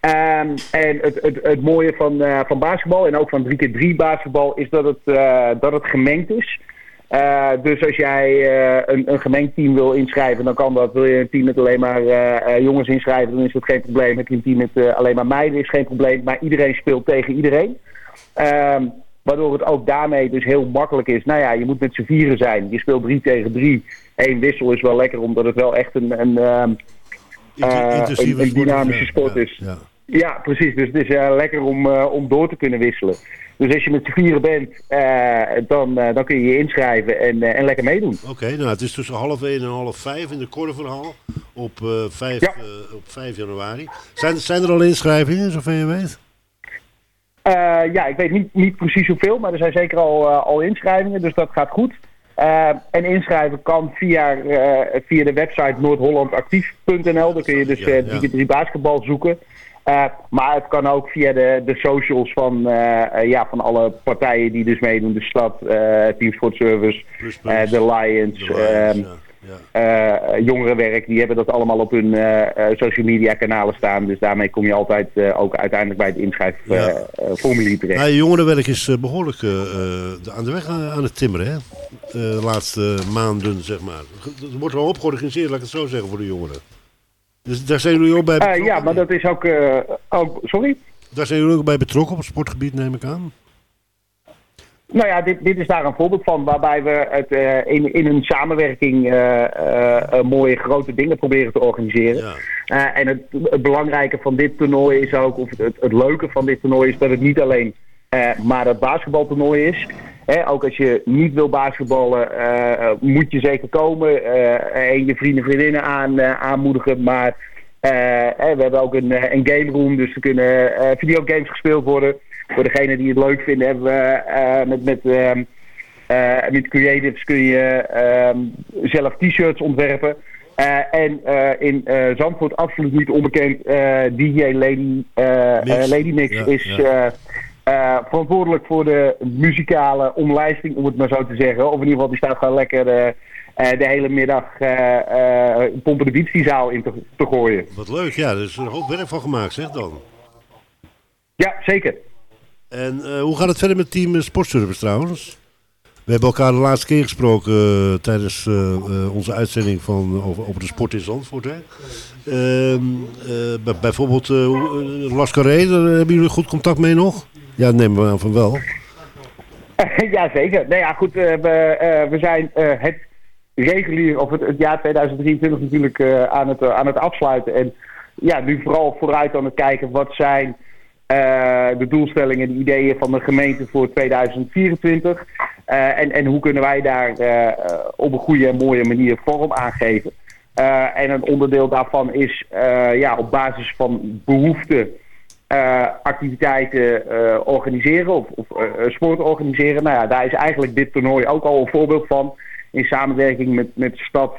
Ehm, en het, het, het mooie van, eh, van basketbal en ook van 3x3 basketbal is dat het, eh, dat het gemengd is. Eh, dus als jij een, een gemengd team wil inschrijven, dan kan dat. Wil je een team met alleen maar jongens inschrijven, dan is dat geen probleem. Heb je een team met alleen maar meiden, is geen probleem. Maar iedereen speelt tegen iedereen. Ehm, waardoor het ook daarmee dus heel makkelijk is. Nou ja, je moet met z'n vieren zijn. Je speelt drie tegen drie. Eén wissel is wel lekker, omdat het wel echt een, een, ehm, eh, een, sport dynamische ja. sport is. Ja. Ja, precies. Dus het is eh, lekker om, eh, om door te kunnen wisselen. Dus als je met z'n vieren bent, eh, dan, dan kun je je inschrijven en, en lekker meedoen. Oké, nou het is tussen half 1 en half 5 in de Korverhal op, eh 5, Ja. eh, op 5 januari. Zijn, zijn er al inschrijvingen, zover je weet? Ja, ik weet niet, niet precies hoeveel, maar er zijn zeker al, al inschrijvingen, dus dat gaat goed. En inschrijven kan via, via de website noordhollandactief.nl. Daar kun je dus Ja, eh ja. Digi3 basketbal zoeken. Eh, maar het kan ook via de, de socials van, eh, eh, ja, van alle partijen die dus meedoen. De stad, Team Sport Service, eh, de Lions, De Lions, ehm, ja, ja. eh, jongerenwerk. Die hebben dat allemaal op hun social media kanalen staan. Dus daarmee kom je altijd ook uiteindelijk bij het Ja. inschrijfformulier terecht. Nou, jongerenwerk is eh, behoorlijk eh, eh, aan de weg aan het timmeren, hè? De laatste maanden, zeg maar. Er wordt wel op georganiseerd, laat ik het zo zeggen, voor de jongeren. Dus daar zijn jullie ook bij Eh, betrokken? ja, maar dat is ook... eh, ook sorry? Daar zijn jullie ook bij betrokken op het sportgebied, neem ik aan? Nou ja, dit, dit is daar een voorbeeld van waarbij we het eh, in, in een samenwerking mooie grote dingen proberen te organiseren. Ja. En het, het belangrijke van dit toernooi is ook, of het, het leuke van dit toernooi is dat het niet alleen maar dat basketbaltoernooi is. Ook als je niet wil basketballen, eh, moet je zeker komen eh, en je vrienden en vriendinnen aan, eh, aanmoedigen. Maar eh, we hebben ook een, een game room, dus er kunnen videogames gespeeld worden. Voor degenen die het leuk vinden, hebben we met, met, ehm, eh, met creatives kun je ehm, zelf t-shirts ontwerpen. En in Zandvoort absoluut niet onbekend, DJ Lady, Mix. Lady Mix Ja, is ja. Eh, verantwoordelijk voor de muzikale omlijsting, om het maar zo te zeggen. Of in ieder geval, die staat gewoon lekker eh, eh, de hele middag eh pompen de in te, te gooien. Wat leuk, ja. Er is een hoop werk van gemaakt, zeg dan. Ja, zeker. En hoe gaat het verder met team Sportservice trouwens? We hebben elkaar de laatste keer gesproken tijdens onze uitzending van, over, over de sport in Zandvoort. Hè? Ehm, eh, bij- bijvoorbeeld Las Carré, daar hebben jullie goed contact mee nog? Ja, nemen we aan van wel. ja, zeker. Nou ja, goed, eh, we, eh, we zijn eh, het regulier, of het, jaar 2023 natuurlijk aan, het, aan het afsluiten. En ja, nu vooral vooruit aan het kijken wat zijn de doelstellingen, de ideeën van de gemeente voor 2024. Eh, en, en hoe kunnen wij daar op een goede en mooie manier vorm aan geven. En een onderdeel daarvan is ja, op basis van behoeften eh, activiteiten eh, organiseren of, of eh, sport organiseren. Nou ja, daar is eigenlijk dit toernooi ook al een voorbeeld van. In samenwerking met, met de stad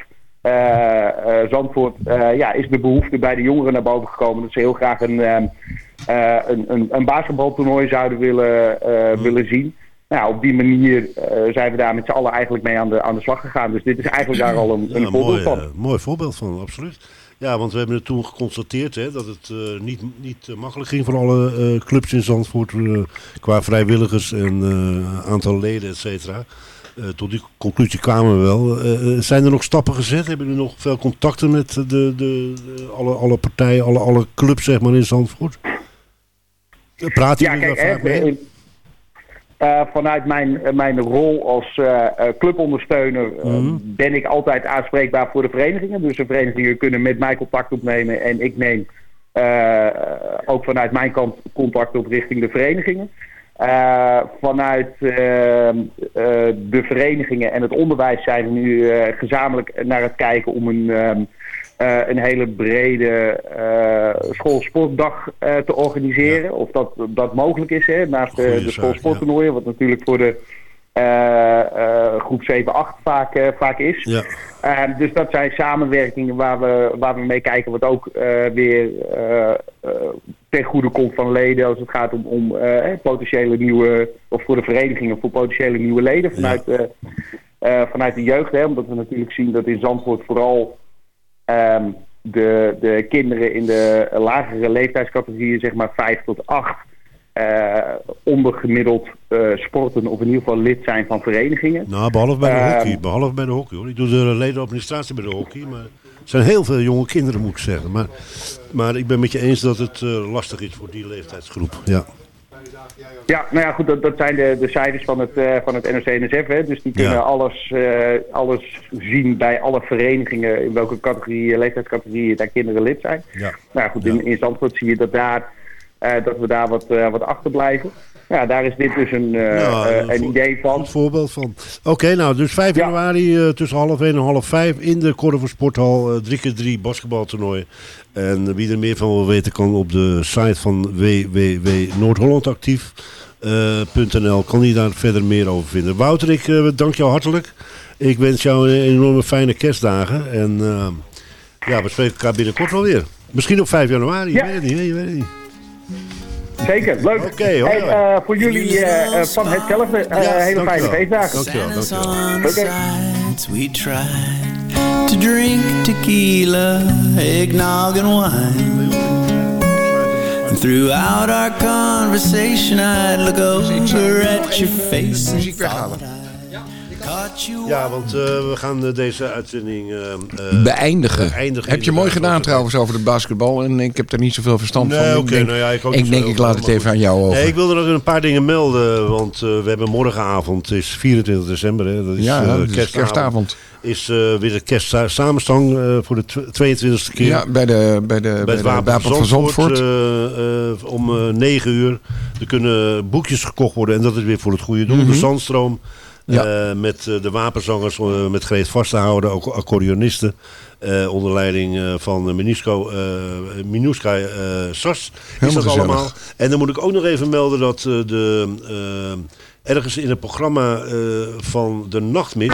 Zandvoort ja, is de behoefte bij de jongeren naar boven gekomen. Dat ze heel graag een, ehm, eh, een, een, een basketbaltoernooi zouden willen, eh, willen zien. Nou, op die manier zijn we daar met z'n allen eigenlijk mee aan de, aan de slag gegaan. Dus dit is eigenlijk daar al een, een Ja, voorbeeld mooi, van. mooi voorbeeld van, absoluut. Ja, want we hebben het toen geconstateerd hè, dat het eh, niet, niet eh, makkelijk ging voor alle eh, clubs in Zandvoort. qua vrijwilligers en aantal leden, et cetera. Tot die conclusie kwamen we wel. Zijn er nog stappen gezet? Hebben jullie nog veel contacten met de, de, de- alle, alle partijen, alle, alle clubs zeg maar, in Zandvoort? Praat je Ja, daar kijk, vaak mee? Eh, vanuit mijn, eh, mijn rol als eh, clubondersteuner Mhm. ben ik altijd aanspreekbaar voor de verenigingen. Dus de verenigingen kunnen met mij contact opnemen en ik neem ook vanuit mijn kant contact op richting de verenigingen. Vanuit eh, eh, de verenigingen en het onderwijs zijn we nu gezamenlijk naar het kijken om een, ehm, eh, een hele brede eh, schoolsportdag eh, te organiseren. Of dat, dat mogelijk is, hè, naast de, Goeie de schoolsporttoernooien. Wat natuurlijk voor de groep 7-8 vaak, vaak is. Ja. Dus dat zijn samenwerkingen waar we, waar we mee kijken. Wat ook weer ten goede komt van leden als het gaat om, om potentiële nieuwe, of voor de verenigingen voor potentiële nieuwe leden vanuit, vanuit de jeugd. Hè, omdat we natuurlijk zien dat in Zandvoort vooral ehm, de, de kinderen in de lagere leeftijdscategorieën, zeg maar 5 tot 8, eh, ondergemiddeld eh, sporten of in ieder geval lid zijn van verenigingen. Nou, behalve bij de Ehm, hockey. Behalve bij de hockey hoor. Ik doe de ledenadministratie bij de hockey. Maar er zijn heel veel jonge kinderen moet ik zeggen. Maar, maar ik ben met je eens dat het eh, lastig is voor die leeftijdsgroep. Ja. Ja, nou ja, goed, dat, dat zijn de, de cijfers van het, eh, van het NOC-NSF. Hè. Dus die kunnen Ja. alles, eh, alles zien bij alle verenigingen... in welke categorie, leeftijdscategorie daar kinderen lid zijn. Ja. Nou ja, goed, in, in Zandvoort zie je dat, daar, eh, dat we daar wat, eh, wat achter blijven. Ja, daar is dit dus een, eh, Ja, eh, een idee van. Een voorbeeld van. Oké, nou, dus 5 Ja. januari eh, tussen half 1 en half 5 in de Korver Sporthal. eh 3x3 basketbaltoernooi. En wie er meer van wil weten kan op de site van www.noordhollandactief.nl kan hij daar verder meer over vinden. Wouter, ik dank jou hartelijk. Ik wens jou een enorme fijne kerstdagen. En ja, we spreken elkaar binnenkort wel weer. Misschien op 5 januari, Ja. je weet het niet. hè, Je weet het niet. Zeker, leuk. Oké, hoi, Hey, hoi. eh, voor jullie eh, eh, van hetzelfde, eh, hele fijne feestdagen. Dankjewel, dankjewel. Okay. sides we tried to drink tequila, eggnog and wine. And throughout our conversation, I'd look over at your face and Ja, want eh, we gaan eh, deze uitzending eh, eh, Beëindigen. beëindigen, Heb je mooi gedaan trouwens over het basketbal. En ik heb er niet zoveel verstand Nee, van. oké, ik denk, nou ja, ik ook ik, denk, ik laat het even aan jou over. Nee, ik wilde nog een paar dingen melden, want eh, we hebben morgenavond, het is 24 december, hè, dat is, ja, eh, dat is kerstavond. Is eh, weer de kerstsamenstang eh voor de tw- 22e keer. Ja, bij de, bij de, bij bij de het Wapen, Wapen van Zandvoort. om eh, 9 uur. Er kunnen boekjes gekocht worden en dat is weer voor het goede doel. Mhm. De Zandstroom. Ja. eh, met eh, de wapenzangers, eh, met Greet Vastenhouden, ook accordeonisten. onder leiding van uh, Minusko, eh Minuska Sas. Is Helemaal dat allemaal. En dan moet ik ook nog even melden dat de, ergens in het programma van de Nachtmis...